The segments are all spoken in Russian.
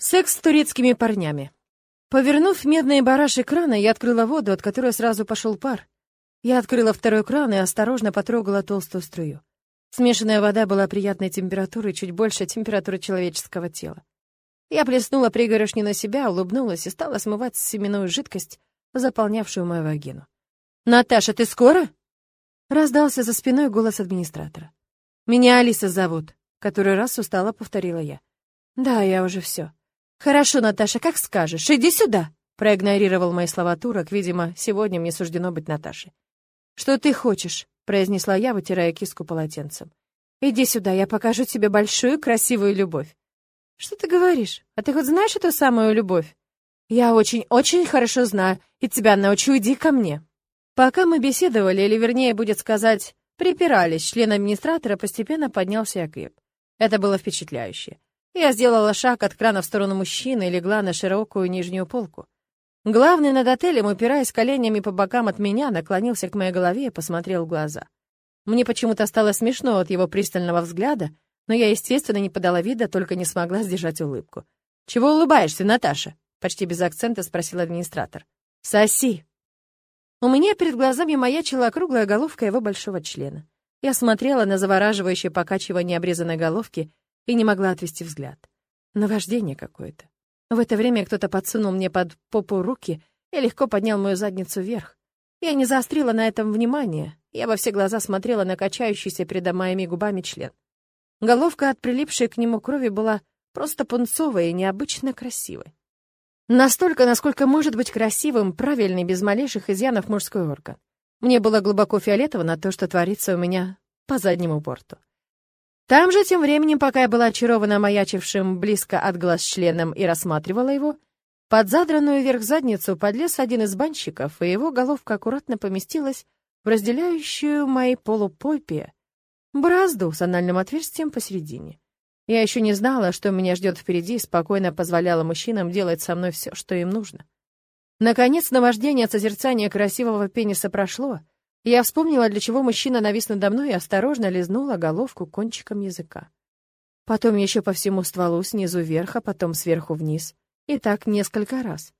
Секс с турецкими парнями. Повернув медные бараши крана, я открыла воду, от которой сразу пошел пар. Я открыла второй кран и осторожно потрогала толстую струю. Смешанная вода была приятной температуры, чуть больше температуры человеческого тела. Я плеснула пригорошни на себя, улыбнулась и стала смывать семенную жидкость, заполнявшую мою вагину. «Наташа, ты скоро?» Раздался за спиной голос администратора. «Меня Алиса зовут», — который раз устала повторила я. «Да, я уже все. «Хорошо, Наташа, как скажешь. Иди сюда!» Проигнорировал мои слова турок. Видимо, сегодня мне суждено быть Наташей. «Что ты хочешь?» — произнесла я, вытирая киску полотенцем. «Иди сюда, я покажу тебе большую красивую любовь». «Что ты говоришь? А ты хоть знаешь эту самую любовь?» «Я очень-очень хорошо знаю, и тебя научу, иди ко мне». Пока мы беседовали, или вернее, будет сказать, припирались, член администратора постепенно поднялся и окреп. Это было впечатляюще. Я сделала шаг от крана в сторону мужчины и легла на широкую нижнюю полку. Главный над отелем, упираясь коленями по бокам от меня, наклонился к моей голове и посмотрел в глаза. Мне почему-то стало смешно от его пристального взгляда, но я, естественно, не подала вида, только не смогла сдержать улыбку. «Чего улыбаешься, Наташа?» — почти без акцента спросил администратор. «Соси!» У меня перед глазами маячила круглая головка его большого члена. Я смотрела на завораживающее покачивание обрезанной головки и не могла отвести взгляд. Наваждение какое-то. В это время кто-то подсунул мне под попу руки и легко поднял мою задницу вверх. Я не заострила на этом внимание, я во все глаза смотрела на качающийся передо моими губами член. Головка от прилипшей к нему крови была просто пунцовая и необычно красивой. Настолько, насколько может быть красивым, правильный, без малейших изъянов мужской орган. Мне было глубоко фиолетово на то, что творится у меня по заднему борту. Там же, тем временем, пока я была очарована маячившим близко от глаз членом и рассматривала его, под задранную вверх задницу подлез один из банщиков, и его головка аккуратно поместилась в разделяющую мои полупойпе бразду с анальным отверстием посередине. Я еще не знала, что меня ждет впереди, и спокойно позволяла мужчинам делать со мной все, что им нужно. Наконец, наваждение от созерцания красивого пениса прошло — я вспомнила, для чего мужчина навис надо мной и осторожно лизнула головку кончиком языка. Потом еще по всему стволу, снизу вверх, а потом сверху вниз. И так несколько раз.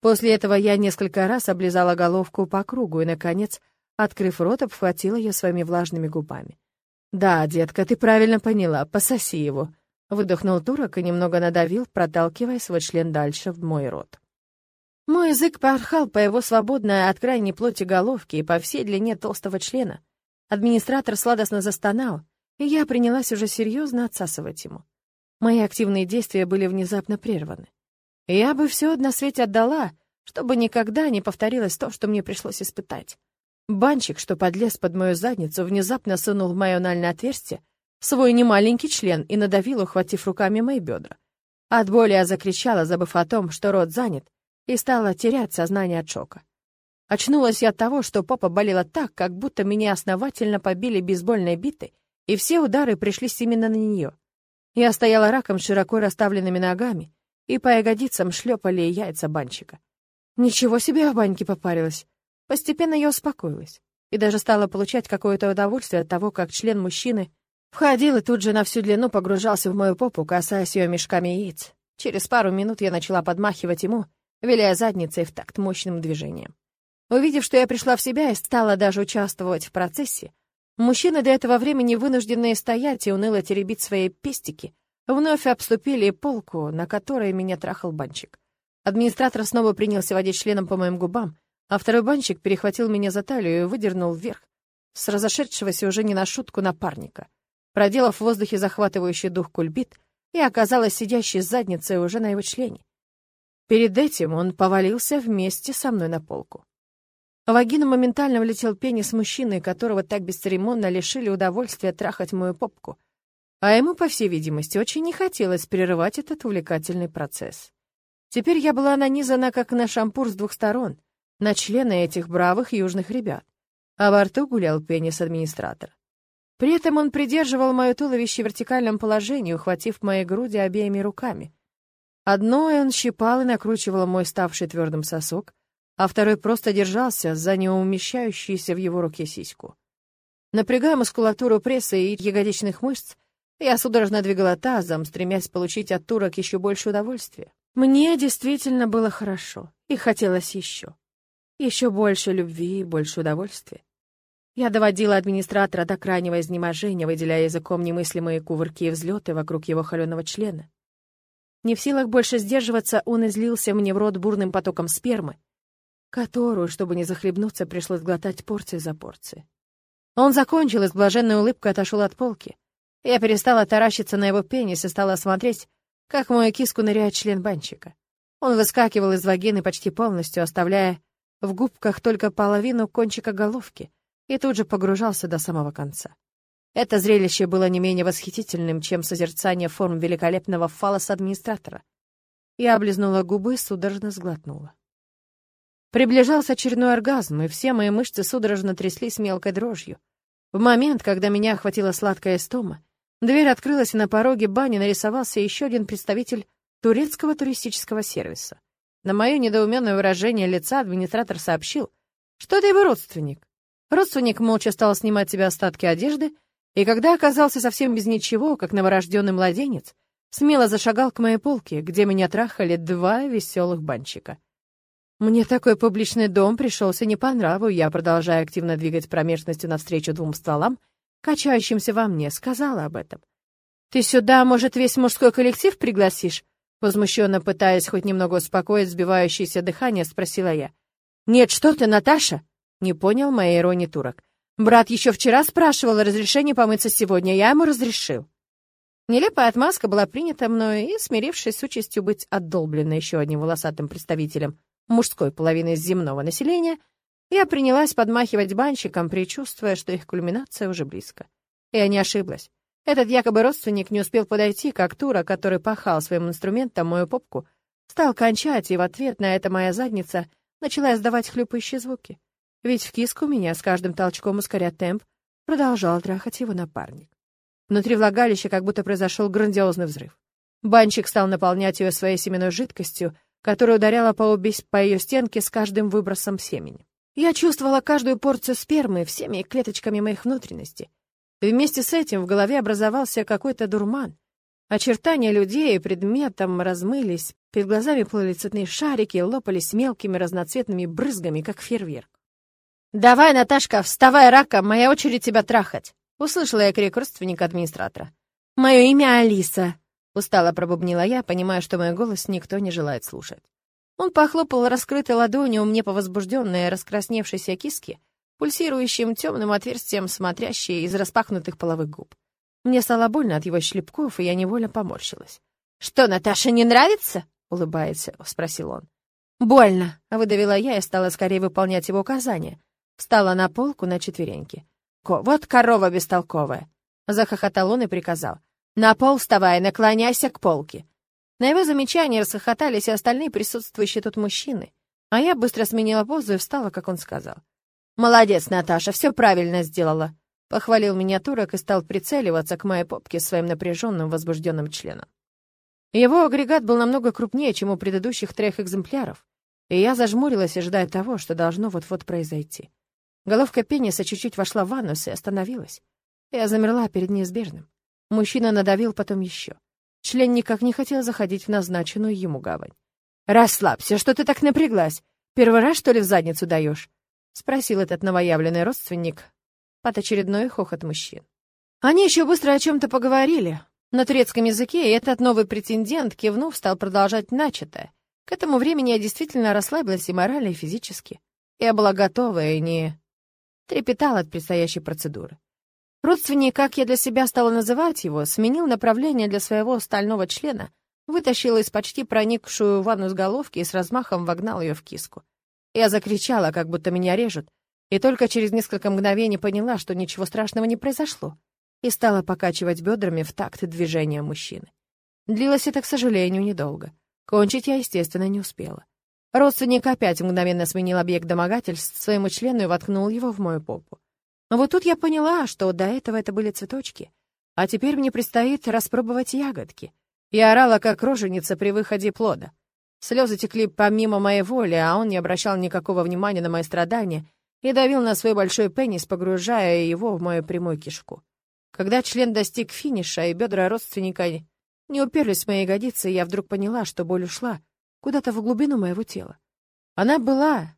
После этого я несколько раз облизала головку по кругу и, наконец, открыв рот, обхватила ее своими влажными губами. «Да, детка, ты правильно поняла, пососи его», — выдохнул турок и немного надавил, проталкивая свой член дальше в мой рот. Мой язык порхал по его свободной от крайней плоти головке и по всей длине толстого члена. Администратор сладостно застонал, и я принялась уже серьезно отсасывать ему. Мои активные действия были внезапно прерваны. Я бы все на свете отдала, чтобы никогда не повторилось то, что мне пришлось испытать. Банчик, что подлез под мою задницу, внезапно сунул в мое анальное отверстие свой немаленький член и надавил, ухватив руками мои бедра. От боли я закричала, забыв о том, что рот занят, и стала терять сознание от шока. Очнулась я от того, что попа болела так, как будто меня основательно побили бейсбольной битой, и все удары пришлись именно на нее. Я стояла раком с широко расставленными ногами, и по ягодицам шлепали яйца банчика. Ничего себе в баньке попарилась. Постепенно я успокоилась и даже стала получать какое-то удовольствие от того, как член мужчины входил и тут же на всю длину погружался в мою попу, касаясь ее мешками яиц. Через пару минут я начала подмахивать ему, виляя задницей в такт мощным движением. Увидев, что я пришла в себя и стала даже участвовать в процессе, мужчины до этого времени вынужденные стоять и уныло теребить свои пестики, вновь обступили полку, на которой меня трахал банчик. Администратор снова принялся водить членом по моим губам, а второй банчик перехватил меня за талию и выдернул вверх с разошедшегося уже не на шутку напарника. Проделав в воздухе захватывающий дух кульбит, я оказалась сидящей с задницей уже на его члене. Перед этим он повалился вместе со мной на полку. В вагину моментально влетел пенис мужчины, которого так бесцеремонно лишили удовольствия трахать мою попку. А ему, по всей видимости, очень не хотелось прерывать этот увлекательный процесс. Теперь я была нанизана как на шампур с двух сторон, на члены этих бравых южных ребят, а во рту гулял пенис администратора. При этом он придерживал мое туловище в вертикальном положении, ухватив мои груди обеими руками, Одной он щипал и накручивал мой ставший твердым сосок, а второй просто держался за неумещающуюся в его руке сиську. Напрягая мускулатуру пресса и ягодичных мышц, Я судорожно двигала тазом, стремясь получить от турок еще больше удовольствия. Мне действительно было хорошо, и хотелось еще. Еще больше любви и больше удовольствия. Я доводила администратора до крайнего изнеможения, выделяя языком немыслимые кувырки и взлеты вокруг его холеного члена. Не в силах больше сдерживаться, он излился мне в рот бурным потоком спермы, которую, чтобы не захлебнуться, пришлось глотать порции за порцией. Он закончил и с блаженной улыбкой отошел от полки. Я перестала таращиться на его пенис и стала смотреть, как мою киску ныряет член банчика. Он выскакивал из вагины почти полностью, оставляя в губках только половину кончика головки, и тут же погружался до самого конца. Это зрелище было не менее восхитительным, чем созерцание форм великолепного фалоса администратора. Я облизнула губы, судорожно сглотнула. Приближался очередной оргазм, и все мои мышцы судорожно тряслись мелкой дрожью. В момент, когда меня охватила сладкая стома, дверь открылась, и на пороге бани нарисовался еще один представитель турецкого туристического сервиса. На мое недоуменное выражение лица администратор сообщил, что это его родственник. Родственник молча стал снимать себе остатки одежды, и когда оказался совсем без ничего, как новорожденный младенец, смело зашагал к моей полке, где меня трахали два веселых банчика. Мне такой публичный дом пришелся не по нраву, я, продолжая активно двигать промежностью навстречу двум стволам, качающимся во мне, сказала об этом. «Ты сюда, может, весь мужской коллектив пригласишь?» Возмущенно пытаясь хоть немного успокоить сбивающееся дыхание, спросила я. «Нет, что ты, Наташа?» Не понял моей иронии турок. «Брат еще вчера спрашивал разрешение помыться сегодня, я ему разрешил». Нелепая отмазка была принята мною и, смирившись с участью быть отдолбленной еще одним волосатым представителем мужской половины земного населения, я принялась подмахивать банщикам, предчувствуя, что их кульминация уже близко. Я не ошиблась. Этот якобы родственник не успел подойти, как Тура, который пахал своим инструментом мою попку, стал кончать, и в ответ на это моя задница начала издавать хлюпающие звуки. Ведь в киску меня с каждым толчком ускоря темп продолжал трахать его напарник. Внутри влагалища как будто произошел грандиозный взрыв. Банчик стал наполнять ее своей семенной жидкостью, которая ударяла по обе по ее стенке с каждым выбросом семени. Я чувствовала каждую порцию спермы всеми клеточками моих внутренностей. И вместе с этим в голове образовался какой-то дурман. Очертания людей и предметом размылись, перед глазами плыли цветные шарики лопались мелкими разноцветными брызгами, как фейерверк. «Давай, Наташка, вставай раком, моя очередь тебя трахать!» Услышала я крик родственника администратора. «Мое имя Алиса!» Устало пробубнила я, понимая, что мой голос никто не желает слушать. Он похлопал раскрытой ладонью мне по возбужденной раскрасневшейся киске, пульсирующим темным отверстием, смотрящей из распахнутых половых губ. Мне стало больно от его шлепков, и я невольно поморщилась. «Что, Наташа, не нравится?» — улыбается, — спросил он. «Больно», — выдавила я и стала скорее выполнять его указания. Встала на полку на четвереньки. «Ко, вот корова бестолковая!» Захохотал он и приказал. «На пол вставай, наклоняйся к полке». На его замечание расхохотались и остальные присутствующие тут мужчины, а я быстро сменила позу и встала, как он сказал. «Молодец, Наташа, все правильно сделала», — похвалил меня турок и стал прицеливаться к моей попке своим напряженным, возбужденным членом. Его агрегат был намного крупнее, чем у предыдущих трех экземпляров, и я зажмурилась, ожидая того, что должно вот-вот произойти. Головка пениса чуть-чуть вошла в анус и остановилась. Я замерла перед неизбежным. Мужчина надавил потом еще. Член никак не хотел заходить в назначенную ему гавань. «Расслабься, что ты так напряглась? Первый раз, что ли, в задницу даешь?» — спросил этот новоявленный родственник под очередной хохот мужчин. Они еще быстро о чем-то поговорили. На турецком языке и этот новый претендент, кивнув, стал продолжать начатое. К этому времени я действительно расслабилась и морально, и физически. Я была готова и не трепетала от предстоящей процедуры. Родственник, как я для себя стала называть его, сменил направление для своего стального члена, вытащил из почти проникшую ванну с головки и с размахом вогнал ее в киску. Я закричала, как будто меня режут, и только через несколько мгновений поняла, что ничего страшного не произошло, и стала покачивать бедрами в такт движения мужчины. Длилось это, к сожалению, недолго. Кончить я, естественно, не успела. Родственник опять мгновенно сменил объект домогательств своему члену и воткнул его в мою попу. Но вот тут я поняла, что до этого это были цветочки, а теперь мне предстоит распробовать ягодки. Я орала, как роженица при выходе плода. Слезы текли помимо моей воли, а он не обращал никакого внимания на мои страдания и давил на свой большой пенис, погружая его в мою прямую кишку. Когда член достиг финиша, и бедра родственника не уперлись в мои ягодицы, я вдруг поняла, что боль ушла куда-то в глубину моего тела. Она была,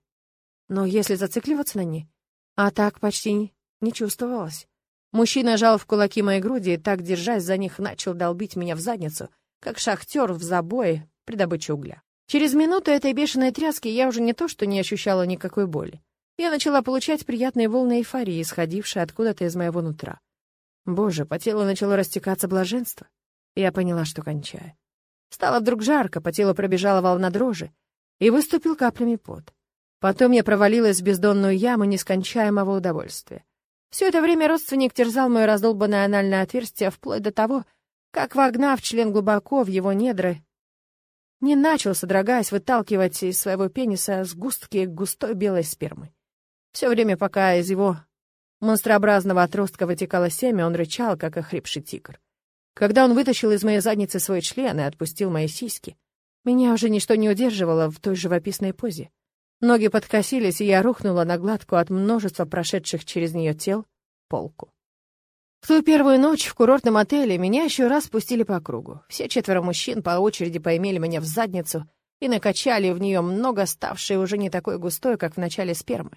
но если зацикливаться на ней, а так почти не чувствовалось. Мужчина жал в кулаки мои груди и так, держась за них, начал долбить меня в задницу, как шахтер в забое при добыче угля. Через минуту этой бешеной тряски я уже не то что не ощущала никакой боли. Я начала получать приятные волны эйфории, исходившие откуда-то из моего нутра. Боже, по телу начало растекаться блаженство. Я поняла, что кончаю. Стало вдруг жарко, по телу пробежала волна дрожи, и выступил каплями пот. Потом я провалилась в бездонную яму нескончаемого удовольствия. Все это время родственник терзал мое раздолбанное анальное отверстие вплоть до того, как, вогнав член глубоко в его недры, не начал, содрогаясь, выталкивать из своего пениса сгустки густой белой спермы. Все время, пока из его монстрообразного отростка вытекало семя, он рычал, как охрипший тигр. Когда он вытащил из моей задницы свой член и отпустил мои сиськи, меня уже ничто не удерживало в той живописной позе. Ноги подкосились, и я рухнула на гладкую от множества прошедших через нее тел полку. В ту первую ночь в курортном отеле меня еще раз пустили по кругу. Все четверо мужчин по очереди поимели меня в задницу и накачали в нее много ставшей уже не такой густой, как в начале спермы.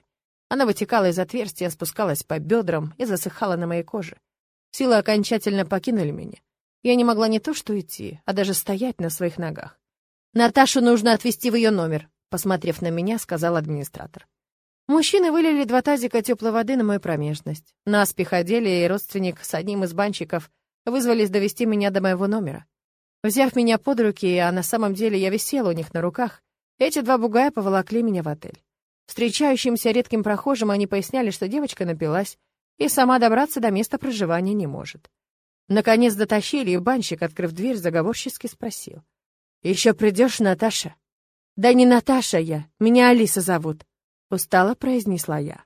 Она вытекала из отверстия, спускалась по бедрам и засыхала на моей коже. Силы окончательно покинули меня. Я не могла не то что идти, а даже стоять на своих ногах. «Наташу нужно отвезти в ее номер», посмотрев на меня, сказал администратор. Мужчины вылили два тазика теплой воды на мою промежность. Наспех одели, и родственник с одним из банщиков вызвались довести меня до моего номера. Взяв меня под руки, а на самом деле я висела у них на руках, эти два бугая поволокли меня в отель. Встречающимся редким прохожим они поясняли, что девочка напилась и сама добраться до места проживания не может. Наконец дотащили, и банщик, открыв дверь, заговорчески спросил. «Еще придешь, Наташа?» «Да не Наташа я, меня Алиса зовут», — устало произнесла я.